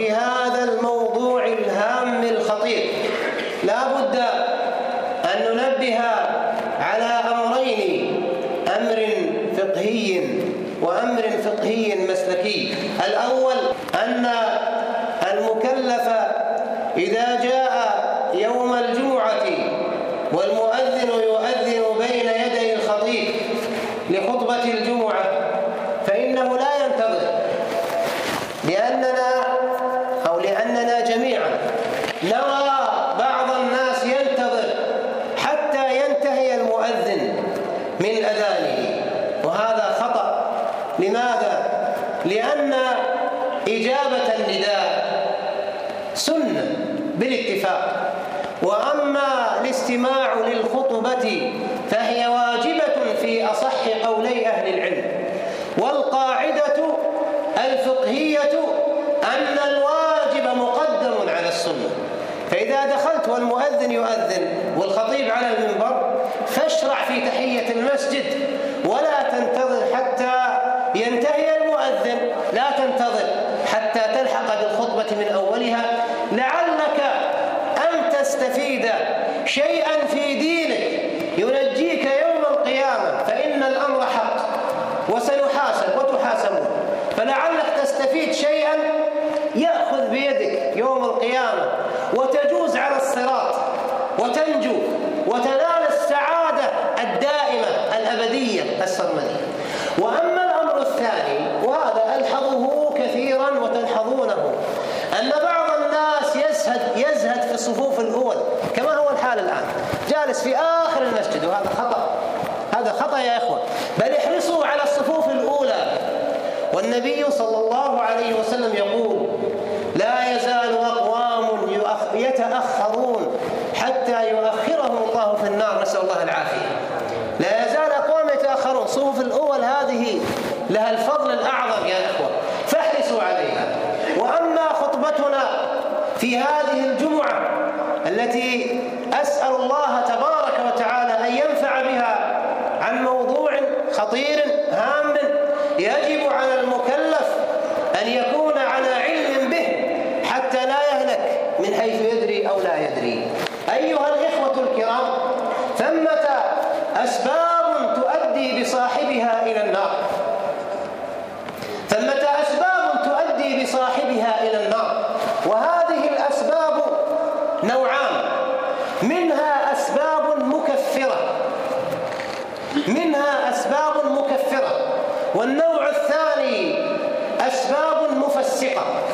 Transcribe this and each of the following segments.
وفي هذا الموضوع الهام الخطير لا بد أن ننبه على أمرين أمر فقهي وأمر فقهي مسلكي الأول أن المكلف إذا جاء يوم الجمعة والمؤذن يؤذن بين يدي الخطيب لخطبة الجمعة فإنه لا ينتظر لأننا أو لأننا جميعا نرى بعض الناس ينتظر حتى ينتهي المؤذن من أذانه وهذا خطأ لماذا؟ لأن إجابة النداء سنة بالاتفاق وأما الاستماع للخطبة فهي واجبة في أصح قولي أهل العلم والقاعدة الفقهية أن الواجب مقدم على السنة. فإذا دخلت والمؤذن يؤذن والخطيب على المنبر فاشرع في تحية المسجد ولا تنتظر حتى ينتهي المؤذن. لا تنتظر حتى تلحق بالخطبة من أولها. لعلك أن تستفيد شيئا في دينك. ينجيك يوم القيامة. فإن الأمر حق وسنحاسب وتحاسبون. فلعلك تستفيد شيئا يأخذ بيدك يوم القيامة وتجوز على الصراط وتنجو وتنال السعادة الدائمة الأبدية السرمدية وأما الأمر الثاني وهذا ألحظه كثيرا وتلحظونه أن بعض الناس يزهد يزهد في الصفوف الأول كما هو الحال الآن. جالس في آخر المسجد وهذا خطأ. هذا خطأ يا إخوة. بل احرصوا على الصفوف الأولى. والنبي صلى الله عليه وسلم يقول لا يزال أقوام يتأخرون حتى يؤخرهم الله في النار. نسأل الله العافية. لا يزال أقوام يتأخرون. صفوف الأول هذه لها الفضل الأعظم يا إخوة. فاحرصوا عليها. وأما خطبتنا في هذه الجمعة التي أسأل الله تبارك وتعالى أن ينفع بها عن موضوع خطير هام يجب على المكلف أن يكون على علم به حتى لا يهلك من حيث يدري أو لا يدري أيها الإخوة الكرام ثمة أسباب تؤدي بصاحبها إلى النار ثمة أسباب تؤدي بصاحبها إلى النار وهذه الأسباب نوعان منها أسباب مكفرة منها أسباب مكفرة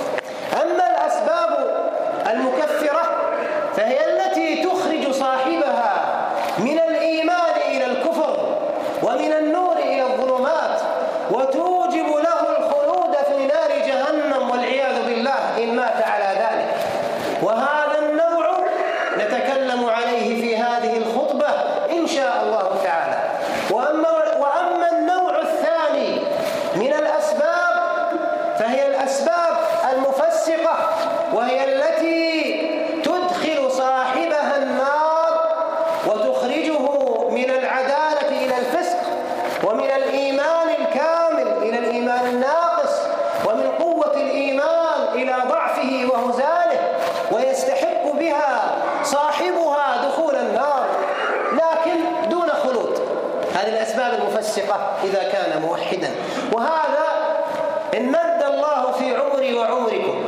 امتد الله في عمري وعمركم.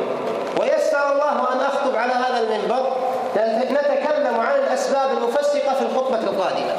ويسر الله أن أخطب على هذا المنبر نتكلم عن الأسباب المفسقة في الخطبة القادمة.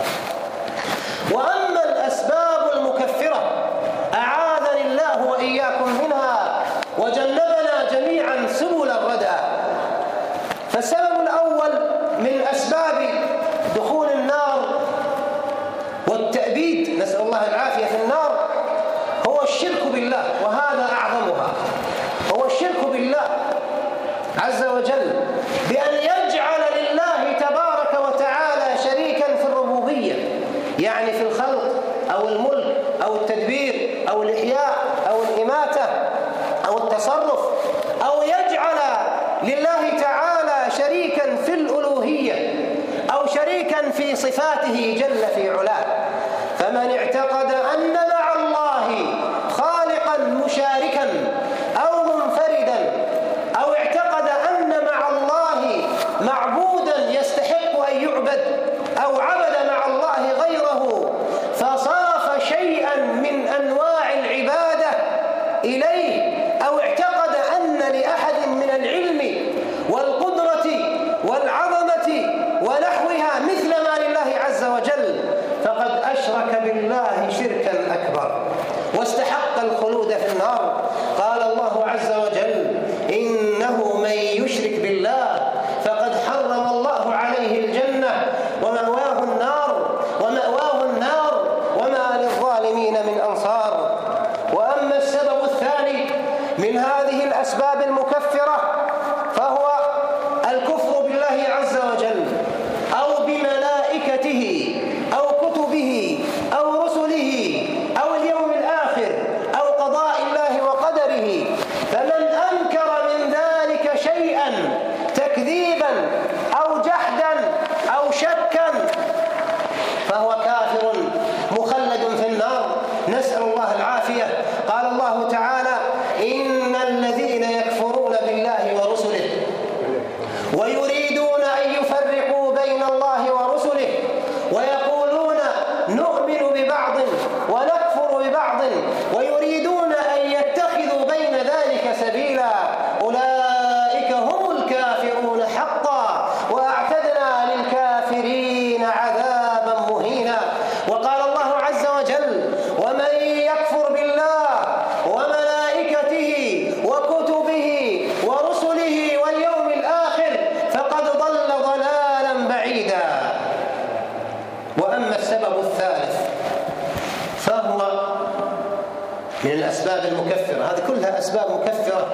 مكفرة. هذه كلها أسباب مكفرة.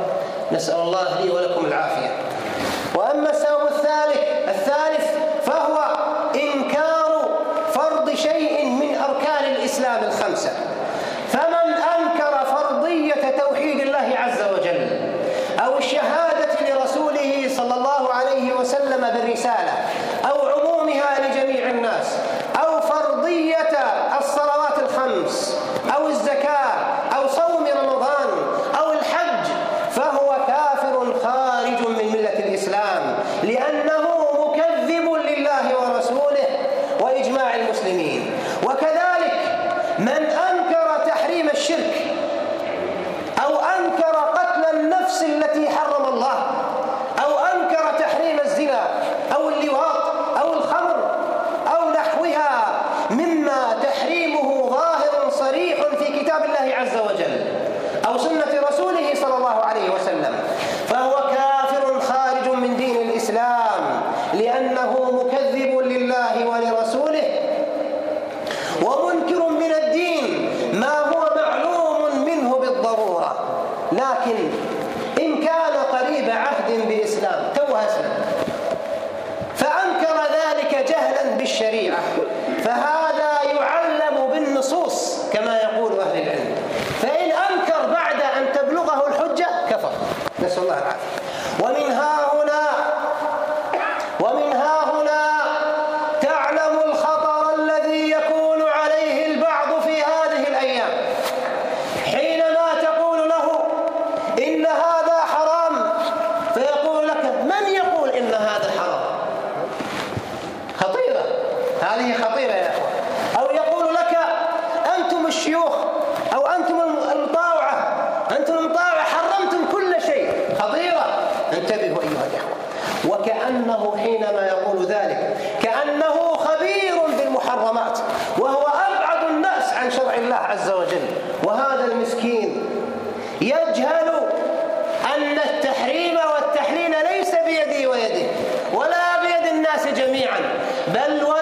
نسأل الله لي ولكم العافية. وأما السبب الثالث الثالث انتبهوا أيها الإخوة. وكأنه حينما يقول ذلك كأنه خبير بالمحرمات وهو أبعد الناس عن شرع الله عز وجل. وهذا المسكين يجهل أن التحريم والتحليل ليس بيدي ويده ولا بيد الناس جميعا بل و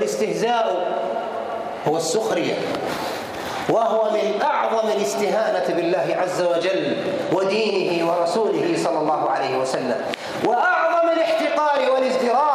والاستهزاء هو السخرية وهو من أعظم الاستهانة بالله عز وجل ودينه ورسوله صلى الله عليه وسلم وأعظم الاحتقار والازدراء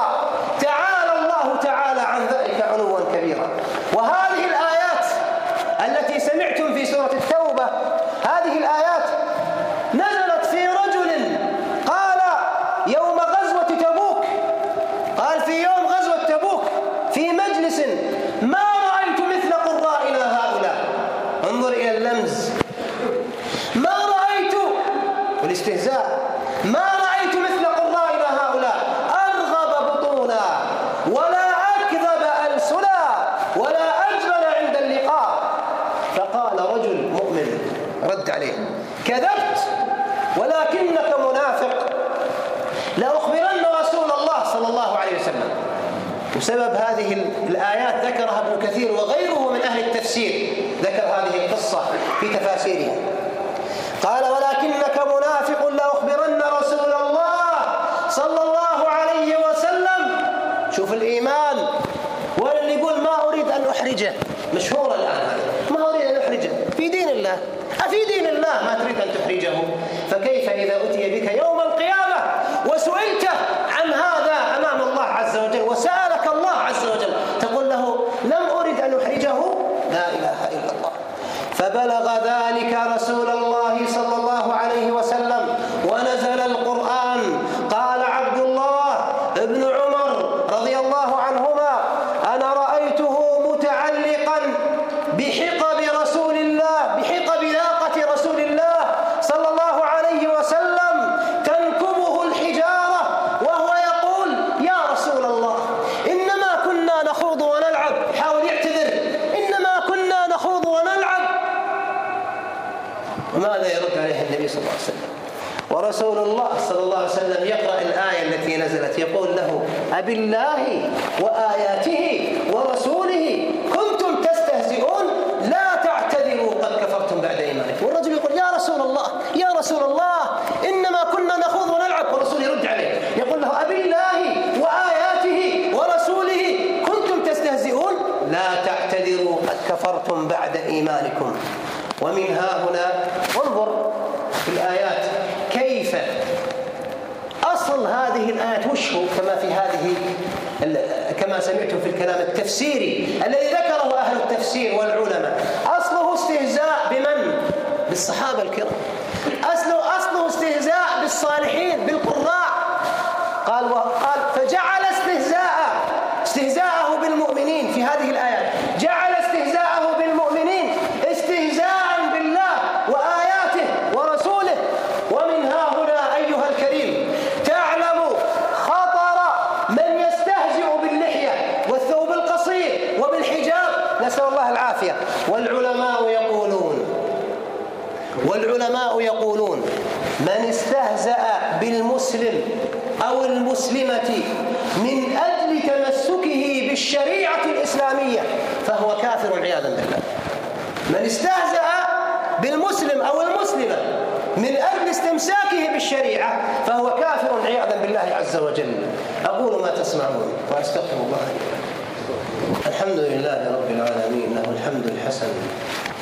وسبب هذه الآيات ذكرها ابن كثير وغيره من أهل التفسير ذكر هذه القصة في تفاسيرها. قال ولكنك ماذا يرد عليها النبي صلى الله عليه وسلم. ورسول الله صلى الله عليه وسلم يقرأ الآية التي نزلت يقول له أبالله وآياته ورسوله كنتم تستهزئون لا تعتذروا قد كفرتم بعد إيمانكم. والرجل يقول يا رسول الله يا رسول الله إنما كنا نخوض ونلعب. والرسول يرد عليه يقول له أبالله وآياته ورسوله كنتم تستهزئون لا تعتذروا قد كفرتم بعد إيمانكم. ومن ها هنا سمعتم في الكلام التفسيري الذي ذكره أهل التفسير والعلماء. أصله استهزاء بمن؟ بالصحابة الكرام. أصله, أصله استهزاء بالصالحين بالقراء. قال بالله عز وجل. أقول ما تسمعون وأستغفر الله الحمد لله رب العالمين له الحمد الحسن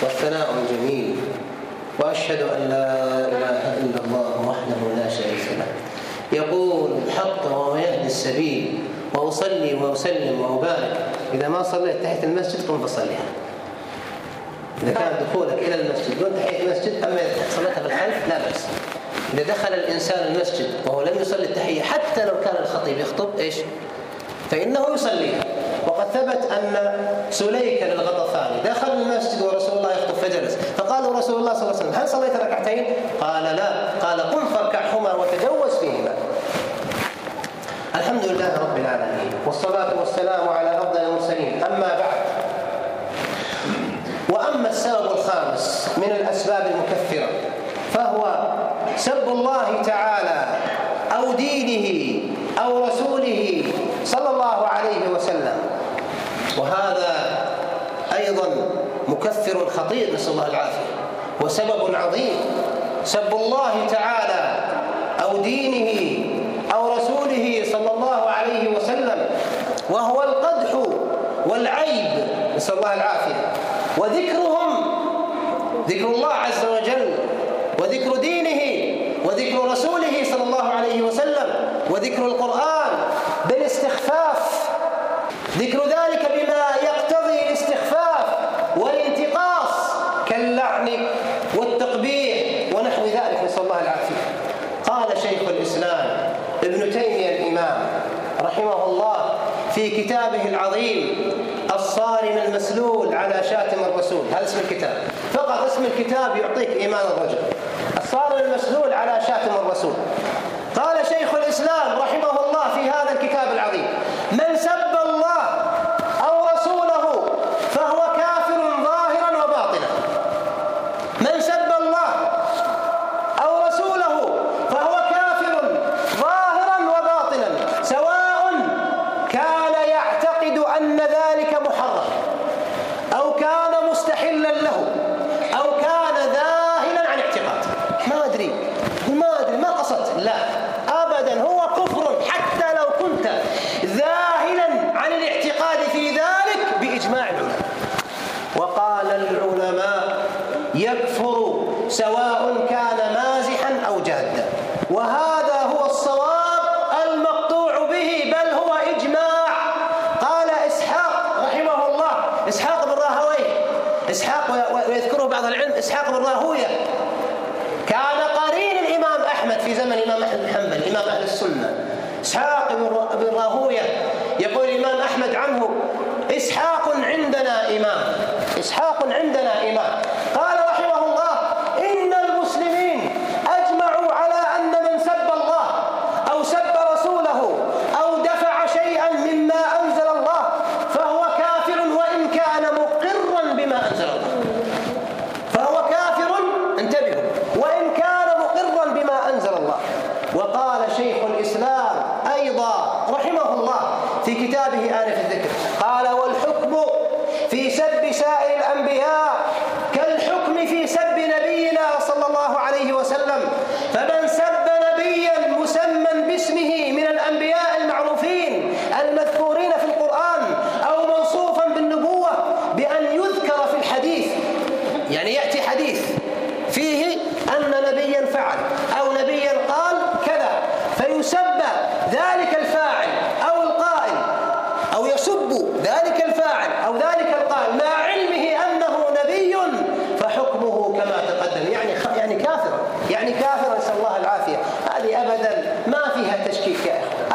والثناء الجميل وأشهد أن لا إله إلا الله وحده لا شريك له. يقول الحق وهو يهدي السبيل وأصلي وأسلم وأبارك. إذا ما صليت تحت المسجد قم فصليها إذا كان دخولك إلى المسجد دون تحية المسجد أما إذا صليتها في لا بأس. إذا دخل الإنسان المسجد وهو لم يصلي التحية حتى لو كان الخطيب يخطب إيش؟ فإنه يصليها وقد ثبت أن سليك الغطفاني دخل المسجد ورسول الله يخطب فجلس. فقالوا رسول الله صلى الله عليه وسلم هل صليت ركعتين؟ قال لا. قال قم فاركعهما وتجوز فيهما. الحمد لله رب العالمين والصلاة والسلام على أفضل المرسلين. أما بعد وأما السبب الخامس من الأسباب المكفرة فهو سب الله تعالى أو دينه أو رسوله صلى الله عليه وسلم. وهذا أيضا مكفر خطير نسأل الله العافية. وسبب عظيم. سب الله تعالى أو دينه أو رسوله صلى الله عليه وسلم. وهو القدح والعيب نسأل الله العافية. وذكرهم ذكر الله عز وجل وذكر دينه وذكر رسوله صلى الله عليه وسلم وذكر القرآن بالاستخفاف. ذكر ذلك بما يقتضي الاستخفاف والانتقاص كاللعن والتقبيح ونحو ذلك. نسأل الله العافية. قال شيخ الإسلام ابن تيمية الإمام رحمه الله في كتابه العظيم الصارم المسلول على شاتم الرسول. هذا اسم الكتاب. فقط اسم الكتاب يعطيك إيمان الرجل. الصارم المسلول على شاتم الرسول.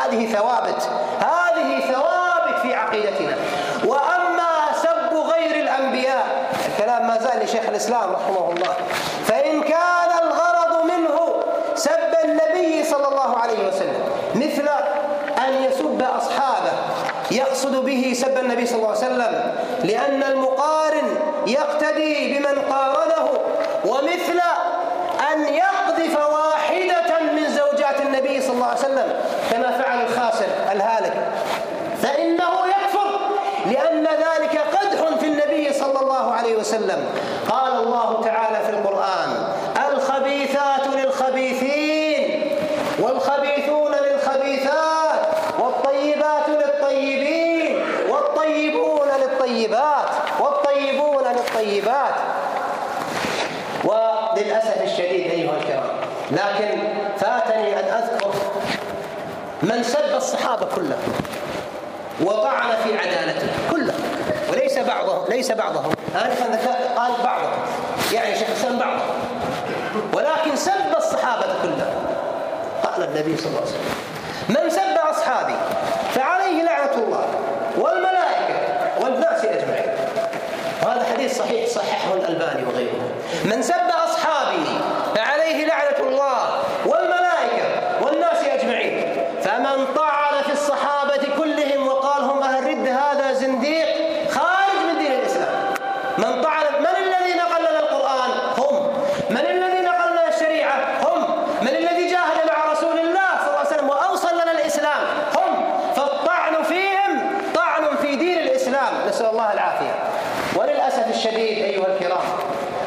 هذه ثوابت هذه ثوابت في عقيدتنا. وأما سب غير الأنبياء الكلام ما زال لشيخ الإسلام رحمه الله. فإن كان الغرض منه سب النبي صلى الله عليه وسلم مثل أن يسب أصحابه يقصد به سب النبي صلى الله عليه وسلم لأن المقارن يقتدي بمن قارنه ومثل أن يقذف واحدة من زوجات النبي صلى الله عليه وسلم. كما فعل الخاسر الهالك فإنه يكفر لأن ذلك قدح في النبي صلى الله عليه وسلم قال الله تعالى في القرآن الخبيثات للخبيثين والخبيثون للخبيثات والطيبات للطيبين والطيبون للطيبات والطيبون للطيبات وللأسف الشديد أيها الكرام لكن فاتني أن أذكر من سب الصحابة كلهم وطعن في عدالته كلهم. وليس بعضهم ليس بعضهم. آنفا قال بعضهم. يعني شيخ الإسلام بعضهم. ولكن سب الصحابة كلهم. قال النبي صلى الله عليه وسلم من سب أصحابي فعليه لعنة الله والملائكة والناس أجمعين. وهذا حديث صحيح صححه الألباني وغيره. من سب أصحابي فعليه لعنة الله والملائكة والناس أجمعين فمن طعن في الصحابة كلهم وقال هم أهل رد هذا زنديق خارج من دين الإسلام من طعن من الذي نقل لنا القرآن هم من الذي نقل لنا الشريعة هم من الذي جاهد مع رسول الله صلى الله عليه وسلم وأوصل لنا الإسلام هم فالطعن فيهم طعن في دين الإسلام نسأل الله العافية وللأسف الشديد أيها الكرام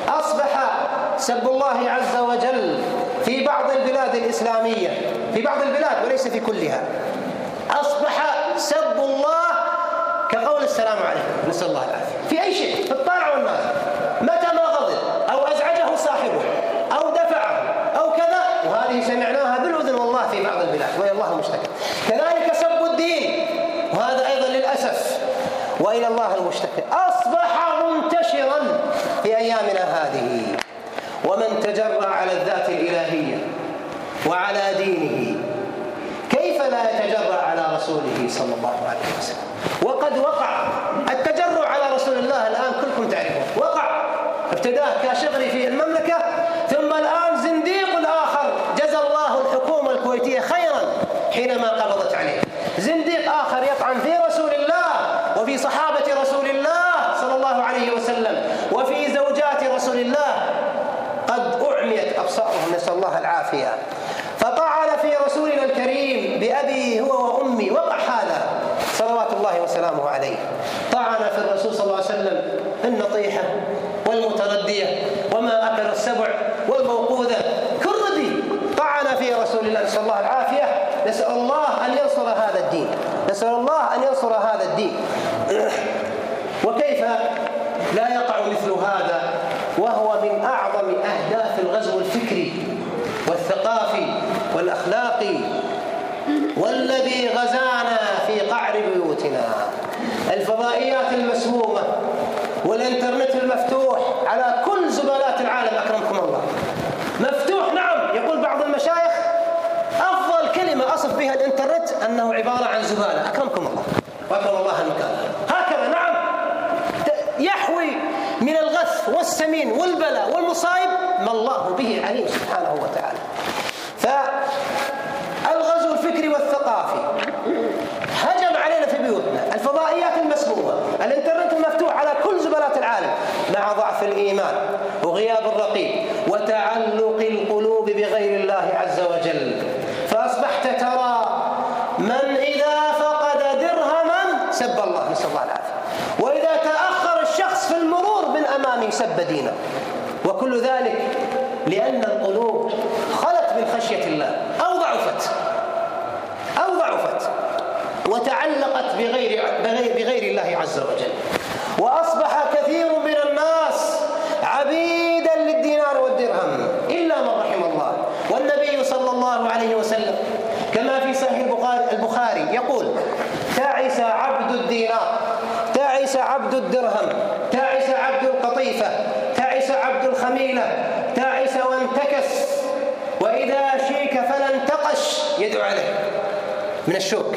أصبح سب الله عز وجل في بعض البلاد الإسلامية في بعض البلاد وليس في كلها. أصبح سب الله كقول السلام عليكم. نسأل الله العافية. في أي شيء؟ في الطالع والنازل متى ما غضب أو أزعجه صاحبه أو دفعه أو كذا وهذه سمعناها بالأذن والله في بعض البلاد وإلى الله المشتكى. كذلك سب الدين وهذا أيضا للأسف وإلى الله المشتكى. أصبح منتشرا في أيامنا هذه. ومن تجرى على الذات الإلهية وعلى دينه يتجرأ على رسوله صلى الله عليه وسلم. وقد وقع التجرع على رسول الله الآن كلكم تعرفون. وقع ابتداه كاشغري في المملكة ثم الآن زنديق آخر. جزى الله الحكومة الكويتية خيرا حينما قبضت عليه. زنديق آخر يطعن في رسول الله وفي صحابة رسول الله صلى الله عليه وسلم وفي زوجات رسول الله. قد أعميت أبصارهم نسأل الله العافية. بأبي هو وأمي وقع هذا صلوات الله وسلامه عليه. طعن في الرسول صلى الله عليه وسلم النطيحة والمتردية وما أكل السبع والموقوذة. كل ذي طعن في رسول الله نسأل الله العافية نسأل الله أن ينصر هذا الدين. نسأل الله أن ينصر هذا الدين. وكيف لا يقع مثل هذا؟ وهو من أعظم أهداف الغزو الفكري والثقافي والأخلاقي والذي غزانا في قعر بيوتنا. الفضائيات المسمومة والإنترنت المفتوح على كل زبالات العالم أكرمكم الله. مفتوح نعم يقول بعض المشايخ. أفضل كلمة أصف بها الإنترنت أنه عبارة عن زبالة أكرمكم الله. وأكرم الله المكان. هكذا نعم. يحوي من الغث والسمين والبلاء والمصائب ما الله به عليم سبحانه وتعالى. فالغزو الفكري والثقافي هجم علينا في بيوتنا. الفضائيات المسمومة. الانترنت المفتوح على كل زبلات العالم. مع ضعف الإيمان وغياب الرقيب وتعلق القلوب بغير الله عز وجل. فأصبحت ترى من إذا فقد درهما سب الله. نسأل الله العافية. وإذا تأخر الشخص في المرور من أمامه سب دينه. وكل ذلك لأن القلوب خلت من خشية الله أو ضعفت أو ضعفت وتعلقت بغير, بغير, بغير الله عز وجل. وأصبح كثير من الناس عبيدا للدينار والدرهم إلا من رحم الله. والنبي صلى الله عليه وسلم كما في صحيح البخاري يقول تعس عبد الدينار تعس عبد الدرهم تعس عبد القطيفة تعس عبد الخميلة تعس وانتكس وإذا شيك فلا انتقش يدعو عليه. من الشوك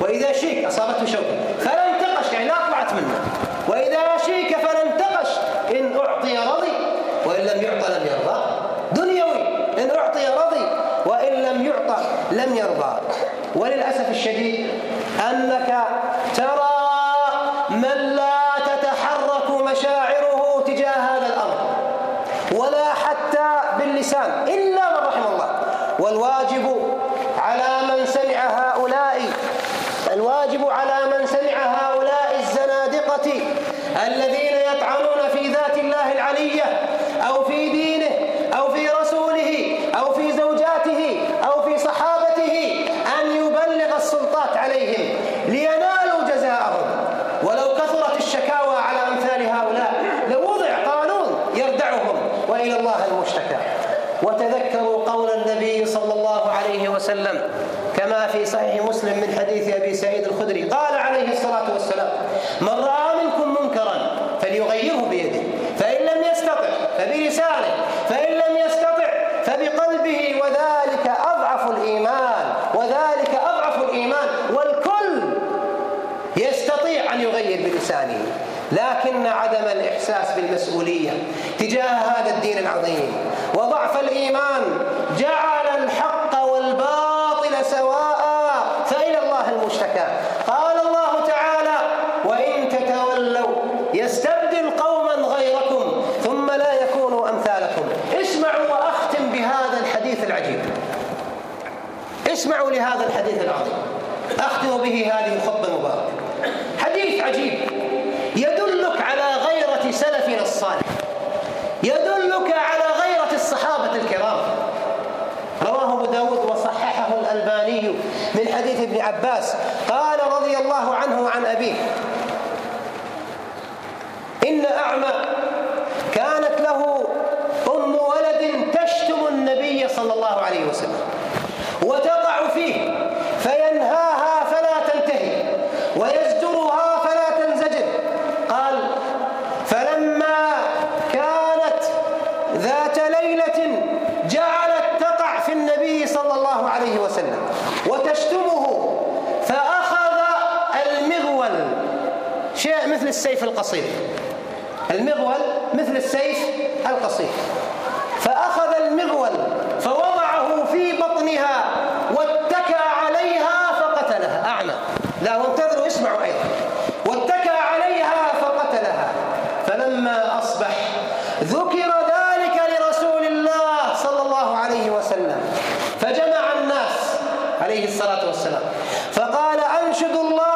وإذا شيك أصابته شوك فلا انتقش يعني لا طلعت منه. وإذا شيك فلا انتقش إن أعطي رضي وإن لم يعطى لم يرضى. دنيوي إن أعطي رضي وإن لم يعطى لم يرضى. وللأسف الشديد أنك ترى من لا تتحرك مشاعره تجاه هذا الأمر. ولا حتى باللسان إلا من رحم الله. والواجب على من سمع هؤلاء الواجب على من سمع هؤلاء الزنادقة الذين يطعنون في ذات الله العلية أو في دينه أو في رسوله أو في زوجاته أو في صحابته أن يبلغ السلطات عليهم لينالوا جزاءهم ولو كثرت الشكاوى على أمثال هؤلاء لوضع قانون يردعهم وإلى الله المشتكى وتذكروا قول النبي صلى الله عليه وسلم كما في صحيح مسلم من حديث أبي سعيد الخدري قال عليه الصلاة والسلام من رأى منكم منكرا فليغيره بيده فإن لم يستطع فبلسانه فإن لم يستطع فبقلبه وذلك أضعف الإيمان وذلك أضعف الإيمان والكل يستطيع أن يغير بلسانه لكن عدم الإحساس بالمسؤولية تجاه هذا الدين العظيم وضعف الإيمان جعل الحق والباطل سواء فالى الله المشتكى قال الله تعالى وان تتولوا يستبدل قوما غيركم ثم لا يكونوا امثالكم اسمعوا واختم بهذا الحديث العجيب اسمعوا لهذا الحديث العظيم. أختم به هذه الخطبة المباركة. حديث عجيب. يدلك على غيرة سلفنا الصالح. يدلك على غيرة الصحابة الكرام. رواه أبو داود وصححه الألباني من حديث ابن عباس. قال رضي الله عنه وعن أبيه. إن أعمى كانت له أم ولد تشتم النبي صلى الله عليه وسلم. وتقع فيه فينهاها فلا تنتهي ويزجرها فلا تنزجر. قال فلما كانت ذات ليلة جعلت تقع في النبي صلى الله عليه وسلم وتشتمه فأخذ المغول. شيء مثل السيف القصير المغول مثل السيف القصير فأخذ المغول فوضعه في بطنها واتكى عليها فقتلها أعمى لا وانتظروا اسمعوا أيضا واتكى عليها فقتلها فلما أصبح ذكر ذلك لرسول الله صلى الله عليه وسلم فجمع الناس عليه الصلاة والسلام. فقال أنشد الله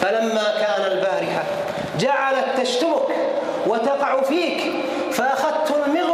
فلما كان البارحة جعلت تشتمك وتقع فيك فأخذت المغ